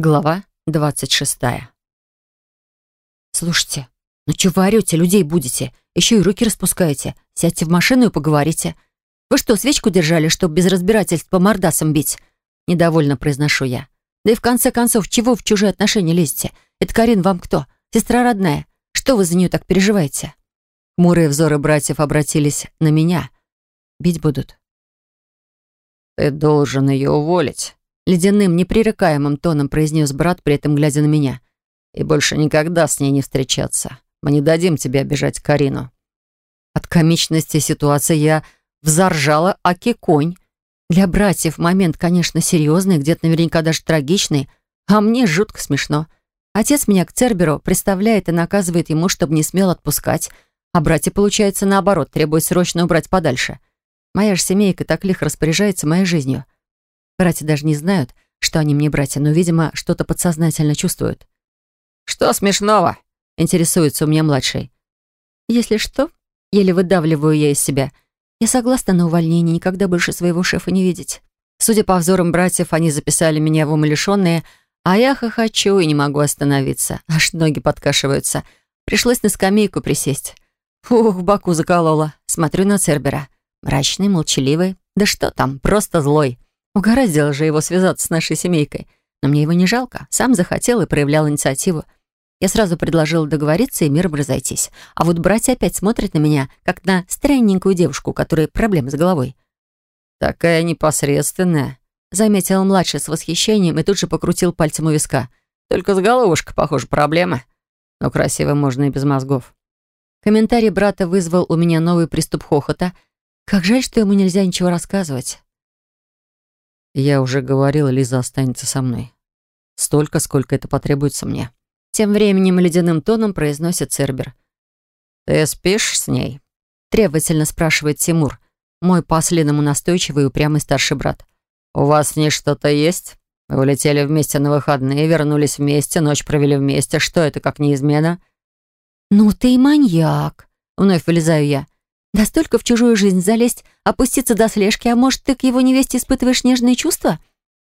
Глава двадцать шестая. «Слушайте, ну чего орете, людей будете? Еще и руки распускаете. Сядьте в машину и поговорите. Вы что, свечку держали, чтобы без разбирательств по мордасам бить?» Недовольно произношу я. «Да и в конце концов, чего в чужие отношения лезете? Это Карин вам кто? Сестра родная? Что вы за нее так переживаете?» Хмурые взоры братьев обратились на меня. «Бить будут?» «Ты должен ее уволить», Ледяным, непререкаемым тоном произнес брат, при этом глядя на меня. «И больше никогда с ней не встречаться. Мы не дадим тебе обижать Карину». От комичности ситуации я взоржала аки конь. Для братьев момент, конечно, серьезный, где-то наверняка даже трагичный, а мне жутко смешно. Отец меня к Церберу представляет и наказывает ему, чтобы не смел отпускать, а братья, получается, наоборот, требует срочно убрать подальше. Моя же семейка так лихо распоряжается моей жизнью. Братья даже не знают, что они мне братья, но, видимо, что-то подсознательно чувствуют. «Что смешного?» — интересуется у меня младший. «Если что, еле выдавливаю я из себя. Я согласна на увольнение, никогда больше своего шефа не видеть. Судя по взорам братьев, они записали меня в умалишенные, а я хохочу и не могу остановиться. Аж ноги подкашиваются. Пришлось на скамейку присесть. Фух, в боку заколола. Смотрю на Цербера. Мрачный, молчаливый. Да что там, просто злой. Угораздило же его связаться с нашей семейкой. Но мне его не жалко. Сам захотел и проявлял инициативу. Я сразу предложила договориться и миром разойтись. А вот братья опять смотрят на меня, как на странненькую девушку, у которой проблемы с головой. «Такая непосредственная», — заметил младший с восхищением и тут же покрутил пальцем у виска. «Только с головушкой, похоже, проблема. Но красиво можно и без мозгов». Комментарий брата вызвал у меня новый приступ хохота. Как жаль, что ему нельзя ничего рассказывать. Я уже говорила, Лиза останется со мной. Столько, сколько это потребуется мне. Тем временем ледяным тоном произносит Цербер. «Ты спишь с ней?» Требовательно спрашивает Тимур, мой по-ослиному настойчивый и упрямый старший брат. «У вас с ней что-то есть? Вы улетели вместе на выходные, вернулись вместе, ночь провели вместе. Что это, как неизмена?» «Ну ты и маньяк!» Вновь вылезаю я. Настолько в чужую жизнь залезть, опуститься до слежки, а может, ты к его невесте испытываешь нежные чувства?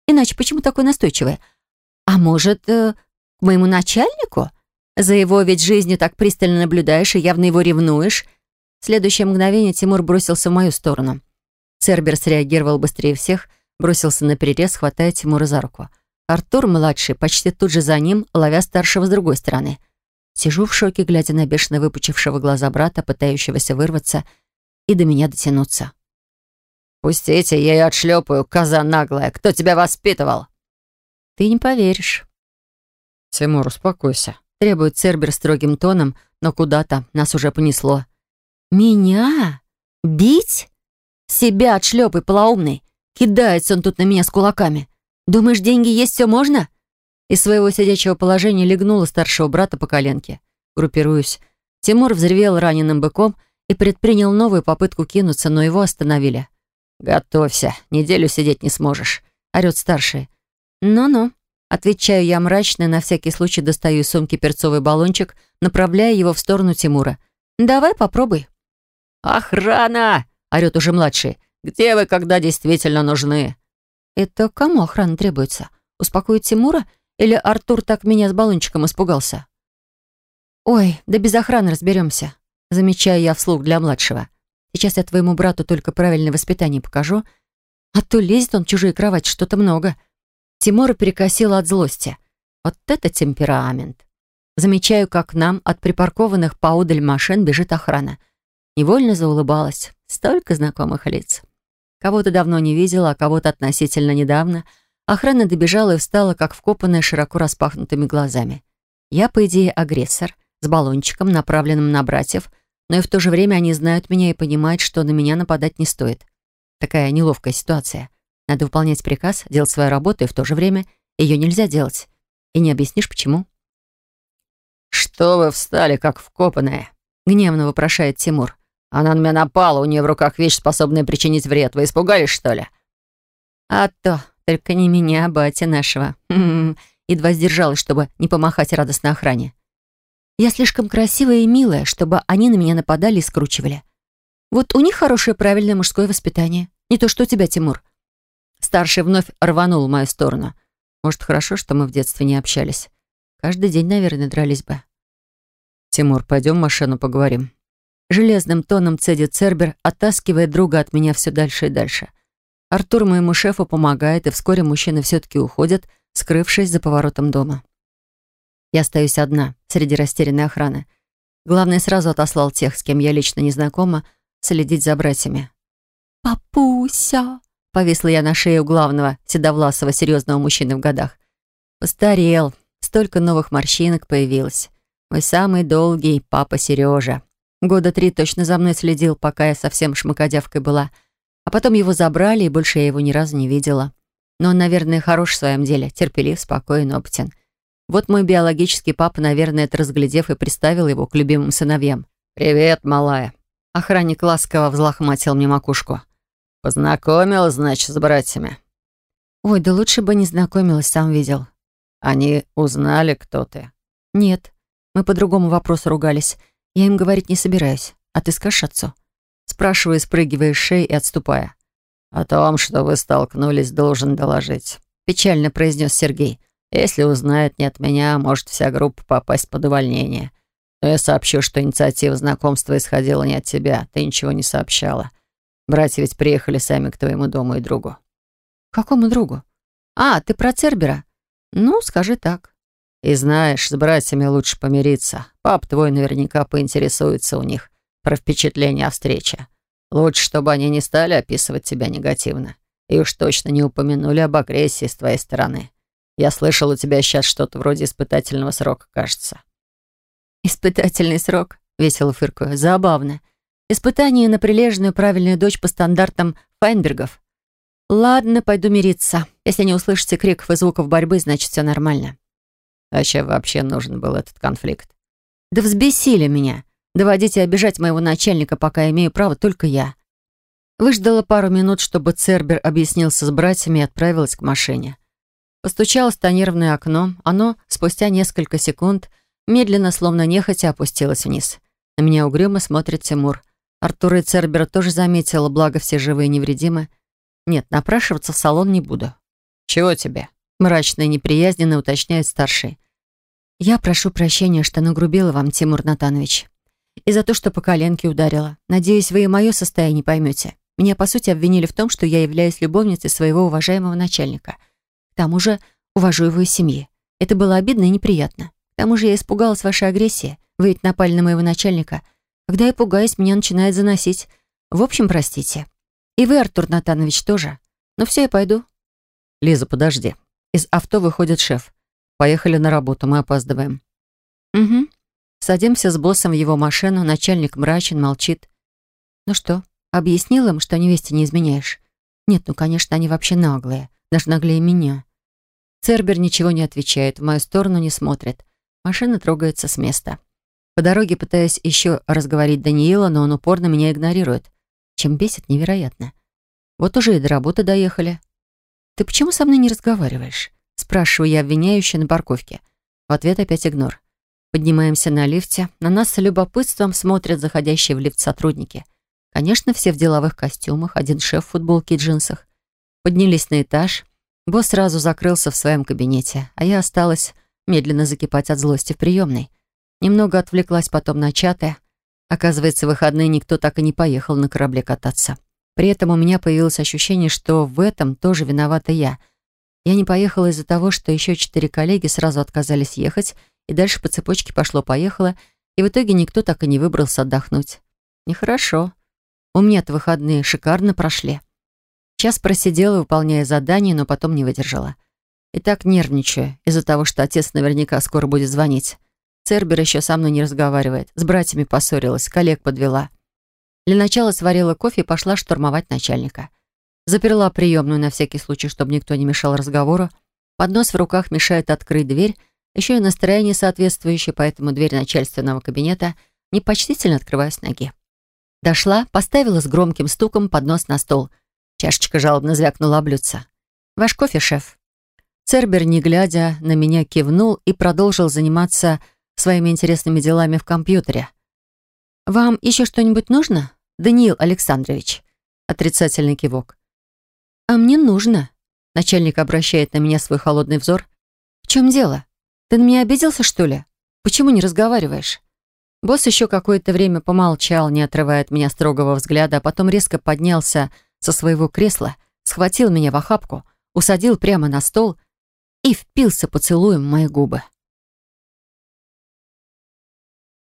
Иначе почему такой настойчивый? А может, э, к моему начальнику? За его ведь жизнью так пристально наблюдаешь и явно его ревнуешь. В следующее мгновение Тимур бросился в мою сторону. Цербер среагировал быстрее всех, бросился на перерез, хватая Тимура за руку. Артур-младший почти тут же за ним, ловя старшего с другой стороны — Сижу в шоке, глядя на бешено выпучившего глаза брата, пытающегося вырваться и до меня дотянуться. «Пустите, я ее отшлепаю, коза наглая. Кто тебя воспитывал?» «Ты не поверишь». «Тимур, успокойся», — требует Цербер строгим тоном, но куда-то нас уже понесло. «Меня? Бить? Себя отшлепай, полоумный. Кидается он тут на меня с кулаками. Думаешь, деньги есть, все можно?» Из своего сидячего положения легнула старшего брата по коленке. Группируюсь. Тимур взревел раненым быком и предпринял новую попытку кинуться, но его остановили. «Готовься, неделю сидеть не сможешь», — орёт старший. «Ну-ну», — отвечаю я мрачно, на всякий случай достаю из сумки перцовый баллончик, направляя его в сторону Тимура. «Давай попробуй». «Охрана!» — орёт уже младший. «Где вы, когда действительно нужны?» «Это кому охрана требуется? Успокоить Тимура или Артур так меня с баллончиком испугался? «Ой, да без охраны разберемся», — замечаю я вслух для младшего. «Сейчас я твоему брату только правильное воспитание покажу, а то лезет он в чужие кровати что-то много». Тимура перекосила от злости. Вот это темперамент. Замечаю, как к нам от припаркованных поодаль машин бежит охрана. Невольно заулыбалась. Столько знакомых лиц. Кого-то давно не видела, а кого-то относительно недавно — Охрана добежала и встала, как вкопанная, широко распахнутыми глазами. Я, по идее, агрессор, с баллончиком, направленным на братьев, но и в то же время они знают меня и понимают, что на меня нападать не стоит. Такая неловкая ситуация. Надо выполнять приказ, делать свою работу, и в то же время ее нельзя делать. И не объяснишь, почему. «Что вы встали, как вкопанные?» — гневно вопрошает Тимур. «Она на меня напала, у нее в руках вещь, способная причинить вред. Вы испугались, что ли?» «А то, только не меня, батя нашего. Едва сдержалась, чтобы не помахать радостной охране. Я слишком красивая и милая, чтобы они на меня нападали и скручивали. Вот у них хорошее правильное мужское воспитание. Не то что у тебя, Тимур. Старший вновь рванул в мою сторону. Может, хорошо, что мы в детстве не общались. Каждый день, наверное, дрались бы. «Тимур, пойдем в машину поговорим». Железным тоном цедит Цербер, оттаскивая друга от меня все дальше и дальше. Артур моему шефу помогает, и вскоре мужчины все-таки уходят, скрывшись за поворотом дома. Я остаюсь одна, среди растерянной охраны. Главный сразу отослал тех, с кем я лично не знакома, следить за братьями. «Папуся!» — повисла я на шее у главного, седовласого, серьезного мужчины в годах. Постарел, столько новых морщинок появилось. Мой самый долгий папа Сережа. Года три точно за мной следил, пока я совсем шмакодявкой была. А потом его забрали, и больше я его ни разу не видела. Но он, наверное, хорош в своем деле, терпелив, спокоен, опытен. Вот мой биологический папа, наверное, это разглядев и приставил его к любимым сыновьям. «Привет, малая». Охранник ласково взлохматил мне макушку. «Познакомилась, значит, с братьями?» «Ой, да лучше бы не знакомилась, сам видел». «Они узнали, кто ты?» «Нет, мы по другому вопросу ругались. Я им говорить не собираюсь. А ты скажешь отцу?» Спрашиваю, спрыгивая с шеи и отступая. «О том, что вы столкнулись, должен доложить», — печально произнес Сергей. Если узнает не от меня, может вся группа попасть под увольнение. Но я сообщу, что инициатива знакомства исходила не от тебя. Ты ничего не сообщала. Братья ведь приехали сами к твоему дому и другу». «Какому другу?» «А, ты про Цербера?» «Ну, скажи так». «И знаешь, с братьями лучше помириться. Пап твой наверняка поинтересуется у них про впечатление о встрече. Лучше, чтобы они не стали описывать тебя негативно. И уж точно не упомянули об агрессии с твоей стороны. Я слышал, у тебя сейчас что-то вроде испытательного срока, кажется». «Испытательный срок?» — весело фыркаю. «Забавно. Испытание на прилежную правильную дочь по стандартам Файнбергов. Ладно, пойду мириться. Если не услышите криков и звуков борьбы, значит, все нормально». «Зачем вообще нужен был этот конфликт?» «Да взбесили меня. Доводить обижать моего начальника, пока имею право только я». Выждала пару минут, чтобы Цербер объяснился с братьями и отправилась к машине. Постучалось в тонированное окно. Оно, спустя несколько секунд, медленно, словно нехотя, опустилось вниз. На меня угрюмо смотрит Тимур. Артур и Цербера тоже заметила, благо все живые и невредимы. Нет, напрашиваться в салон не буду. «Чего тебе?» Мрачно и неприязненно уточняет старший. «Я прошу прощения, что нагрубила вам, Тимур Натанович. И за то, что по коленке ударила. Надеюсь, вы и мое состояние поймете. Меня, по сути, обвинили в том, что я являюсь любовницей своего уважаемого начальника — тому же увожу его из семьи. Это было обидно и неприятно. К тому же я испугалась вашей агрессии. Вы ведь напали на моего начальника. Когда я пугаюсь, меня начинает заносить. В общем, простите. И вы, Артур Натанович, тоже. Ну все, я пойду. Лиза, подожди. Из авто выходит шеф. Поехали на работу, мы опаздываем. Угу. Садимся с боссом в его машину, начальник мрачен, молчит. Ну что, объяснил им, что невесте не изменяешь? Нет, ну, конечно, они вообще наглые даже наглее меня. Цербер ничего не отвечает, в мою сторону не смотрит. Машина трогается с места. По дороге пытаюсь еще разговорить Даниила, но он упорно меня игнорирует. Чем бесит, невероятно. Вот уже и до работы доехали. «Ты почему со мной не разговариваешь?» Спрашиваю я обвиняюще на парковке. В ответ опять игнор. Поднимаемся на лифте. На нас с любопытством смотрят заходящие в лифт сотрудники. Конечно, все в деловых костюмах, один шеф в футболке и джинсах. Поднялись на этаж. Босс сразу закрылся в своем кабинете, а я осталась медленно закипать от злости в приемной. Немного отвлеклась потом на чаты. Оказывается, в выходные никто так и не поехал на корабле кататься. При этом у меня появилось ощущение, что в этом тоже виновата я. Я не поехала из-за того, что еще четыре коллеги сразу отказались ехать, и дальше по цепочке пошло-поехало, и в итоге никто так и не выбрался отдохнуть. Нехорошо. У меня-то выходные шикарно прошли. Час просидела, выполняя задание, но потом не выдержала. И так нервничаю из-за того, что отец наверняка скоро будет звонить. Цербер еще со мной не разговаривает. С братьями поссорилась, коллег подвела. Для начала сварила кофе и пошла штурмовать начальника. Заперла приемную на всякий случай, чтобы никто не мешал разговору. Поднос в руках мешает открыть дверь. Еще и настроение соответствующее, поэтому дверь начальственного кабинета непочтительно открываю с ноги. Дошла, поставила с громким стуком поднос на стол — Чашечка жалобно звякнула блюдце. «Ваш кофе, шеф». Цербер, не глядя, на меня кивнул и продолжил заниматься своими интересными делами в компьютере. «Вам еще что-нибудь нужно, Даниил Александрович?» Отрицательный кивок. «А мне нужно». Начальник обращает на меня свой холодный взор. «В чем дело? Ты на меня обиделся, что ли? Почему не разговариваешь?» Босс еще какое-то время помолчал, не отрывая от меня строгого взгляда, а потом резко поднялся со своего кресла, схватил меня в охапку, усадил прямо на стол и впился поцелуем в мои губы.